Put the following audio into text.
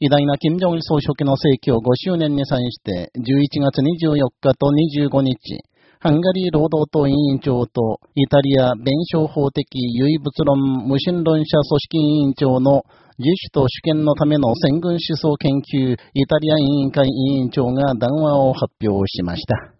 偉大な金正恩総書記の逝去5周年に際して、11月24日と25日、ハンガリー労働党委員長とイタリア弁証法的唯物論無神論者組織委員長の自主と主権のための戦軍思想研究イタリア委員会委員長が談話を発表しました。